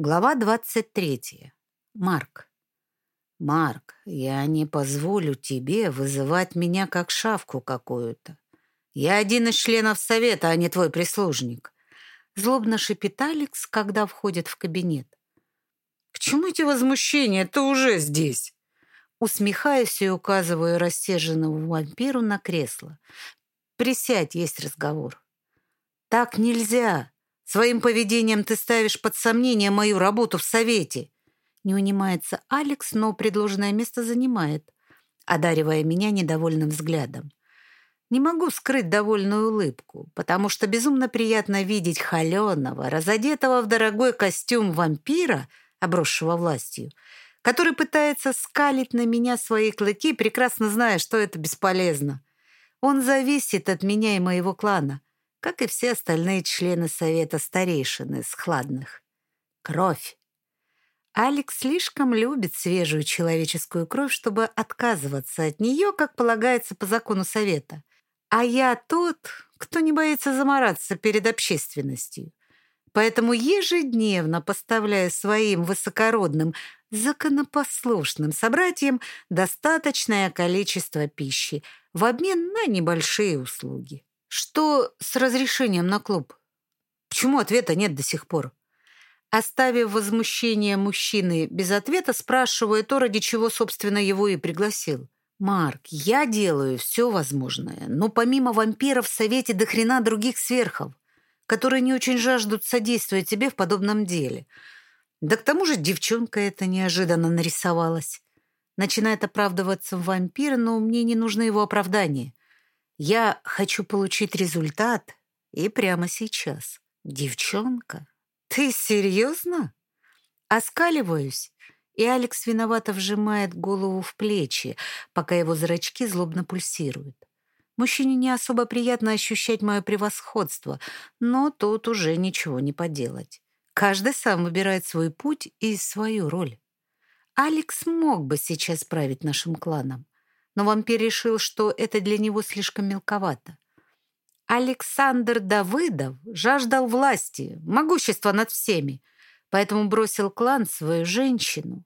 Глава 23. Марк. «Марк, я не позволю тебе вызывать меня как шавку какую-то. Я один из членов совета, а не твой прислужник». Злобно шипит Алекс, когда входит в кабинет. «К чему эти возмущения? Ты уже здесь!» Усмехаюсь и указываю рассерженному вампиру на кресло. «Присядь, есть разговор». «Так нельзя!» Своим поведением ты ставишь под сомнение мою работу в совете. Не унимается Алекс, но предложенное место занимает, одаривая меня недовольным взглядом. Не могу скрыть довольную улыбку, потому что безумно приятно видеть холеного, разодетого в дорогой костюм вампира, обросшего властью, который пытается скалить на меня свои клыки, прекрасно зная, что это бесполезно. Он зависит от меня и моего клана как и все остальные члены совета старейшины из хладных. Кровь. Алекс слишком любит свежую человеческую кровь, чтобы отказываться от нее, как полагается по закону совета. А я тот, кто не боится замораться перед общественностью. Поэтому ежедневно поставляю своим высокородным, законопослушным собратьям достаточное количество пищи в обмен на небольшие услуги. Что с разрешением на клуб? Почему ответа нет до сих пор? Оставив возмущение мужчины без ответа, спрашиваю то, ради чего, собственно, его и пригласил. «Марк, я делаю все возможное, но помимо вампиров в Совете до хрена других сверхов, которые не очень жаждут содействовать тебе в подобном деле. Да к тому же девчонка эта неожиданно нарисовалась. Начинает оправдываться вампир, но мне не нужно его оправдание. Я хочу получить результат и прямо сейчас. Девчонка, ты серьезно? Оскаливаюсь, и Алекс виновато вжимает голову в плечи, пока его зрачки злобно пульсируют. Мужчине не особо приятно ощущать мое превосходство, но тут уже ничего не поделать. Каждый сам выбирает свой путь и свою роль. Алекс мог бы сейчас править нашим кланом но вампир решил, что это для него слишком мелковато. Александр Давыдов жаждал власти, могущества над всеми, поэтому бросил клан свою женщину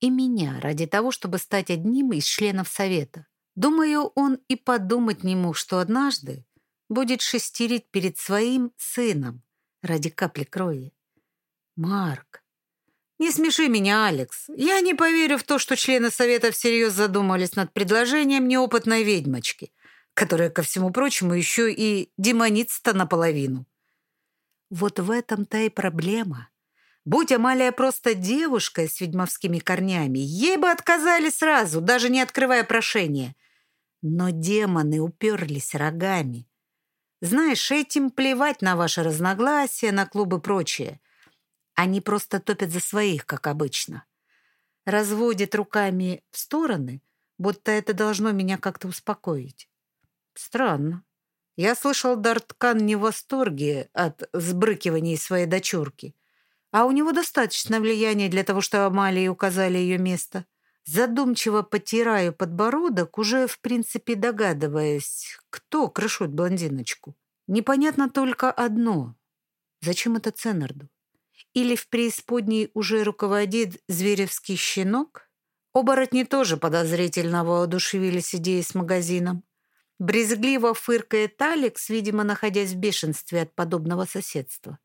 и меня ради того, чтобы стать одним из членов совета. Думаю, он и подумать не мог, что однажды будет шестерить перед своим сыном ради капли крови. Марк, «Не смеши меня, Алекс. Я не поверю в то, что члены Совета всерьез задумались над предложением неопытной ведьмочки, которая, ко всему прочему, еще и демоница-то наполовину». Вот в этом-то и проблема. Будь Амалия просто девушкой с ведьмовскими корнями, ей бы отказали сразу, даже не открывая прошение. Но демоны уперлись рогами. Знаешь, этим плевать на ваши разногласия, на клубы и прочее. Они просто топят за своих, как обычно. Разводит руками в стороны, будто это должно меня как-то успокоить. Странно. Я слышал, Дарткан не в восторге от сбрыкивания своей дочурки. А у него достаточно влияния для того, чтобы Амалии указали ее место. Задумчиво потираю подбородок, уже, в принципе, догадываясь, кто крышует блондиночку. Непонятно только одно. Зачем это Ценнерду? Или в преисподней уже руководит зверевский щенок? Оборотни тоже подозрительно воодушевились идеей с магазином. Брезгливо фыркает Алекс, видимо, находясь в бешенстве от подобного соседства.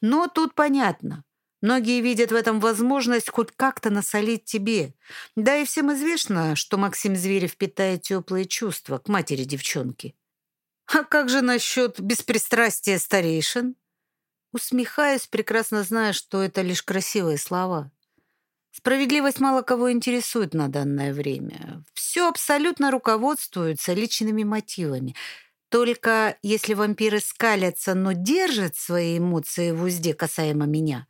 Но тут понятно. Многие видят в этом возможность хоть как-то насолить тебе. Да и всем известно, что Максим Зверев питает теплые чувства к матери девчонки. А как же насчет беспристрастия старейшин? Усмехаюсь, прекрасно зная, что это лишь красивые слова. Справедливость мало кого интересует на данное время. Все абсолютно руководствуется личными мотивами. Только если вампиры скалятся, но держат свои эмоции в узде касаемо меня,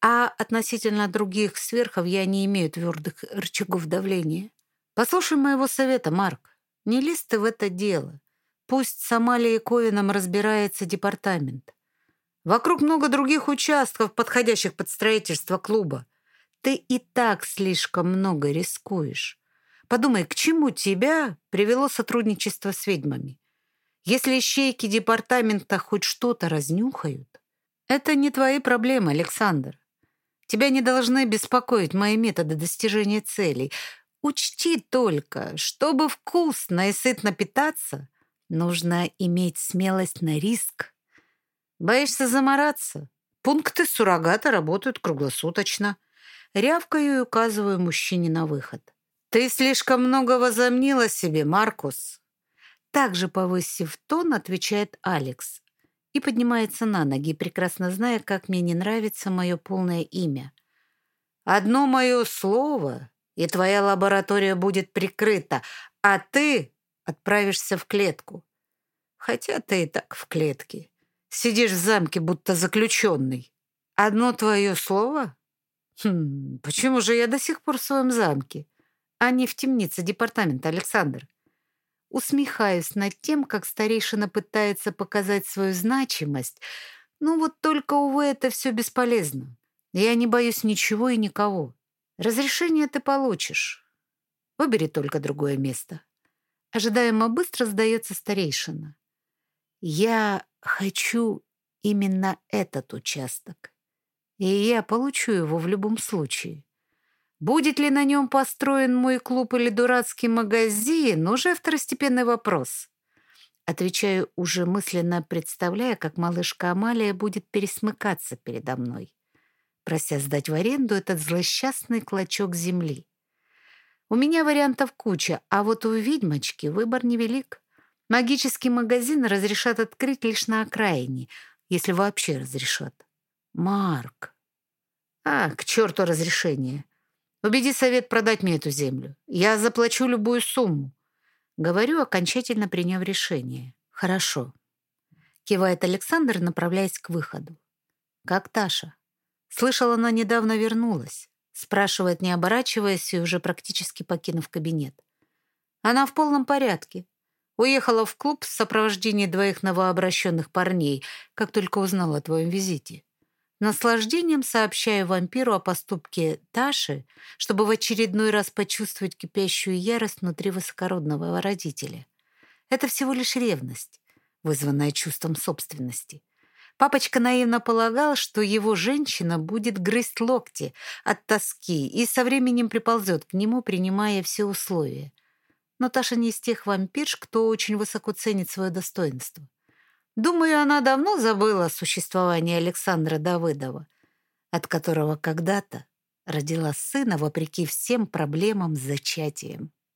а относительно других сверхов я не имею твердых рычагов давления. Послушай моего совета, Марк. Не лезь ты в это дело. Пусть с Амалией Ковином разбирается департамент. Вокруг много других участков, подходящих под строительство клуба. Ты и так слишком много рискуешь. Подумай, к чему тебя привело сотрудничество с ведьмами? Если ищейки департамента хоть что-то разнюхают, это не твои проблемы, Александр. Тебя не должны беспокоить мои методы достижения целей. Учти только, чтобы вкусно и сытно питаться, нужно иметь смелость на риск. Боишься замораться? Пункты суррогата работают круглосуточно. Рявкаю и указываю мужчине на выход. «Ты слишком много возомнила себе, Маркус!» Также повысив тон, отвечает Алекс и поднимается на ноги, прекрасно зная, как мне не нравится мое полное имя. «Одно мое слово, и твоя лаборатория будет прикрыта, а ты отправишься в клетку. Хотя ты и так в клетке. Сидишь в замке, будто заключенный. Одно твое слово? Хм, почему же я до сих пор в своем замке, а не в темнице департамента, Александр? Усмехаюсь над тем, как старейшина пытается показать свою значимость. Ну вот только, увы, это все бесполезно. Я не боюсь ничего и никого. Разрешение ты получишь. Выбери только другое место. Ожидаемо быстро сдается старейшина. Я хочу именно этот участок. И я получу его в любом случае. Будет ли на нем построен мой клуб или дурацкий магазин, уже второстепенный вопрос. Отвечаю уже мысленно, представляя, как малышка Амалия будет пересмыкаться передо мной, прося сдать в аренду этот злосчастный клочок земли. У меня вариантов куча, а вот у ведьмочки выбор невелик. Магический магазин разрешат открыть лишь на окраине, если вообще разрешат. Марк. А, к черту разрешение. Убеди совет продать мне эту землю. Я заплачу любую сумму. Говорю, окончательно приняв решение. Хорошо. Кивает Александр, направляясь к выходу. Как Таша? Слышала, она недавно вернулась. Спрашивает, не оборачиваясь, и уже практически покинув кабинет. Она в полном порядке. Уехала в клуб в сопровождении двоих новообращенных парней, как только узнала о твоем визите. Наслаждением сообщаю вампиру о поступке Таши, чтобы в очередной раз почувствовать кипящую ярость внутри высокородного родителя. Это всего лишь ревность, вызванная чувством собственности. Папочка наивно полагал, что его женщина будет грызть локти от тоски и со временем приползет к нему, принимая все условия. Но Таша не из тех вампирш, кто очень высоко ценит свое достоинство. Думаю, она давно забыла о существовании Александра Давыдова, от которого когда-то родила сына вопреки всем проблемам с зачатием.